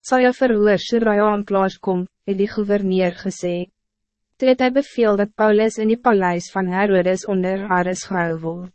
sal jou verhoor Shiraya aanklaars kom, het die gouverneur gesê. Toe het hy beveel dat Paulus in die paleis van Herodes onder haar is gehou word.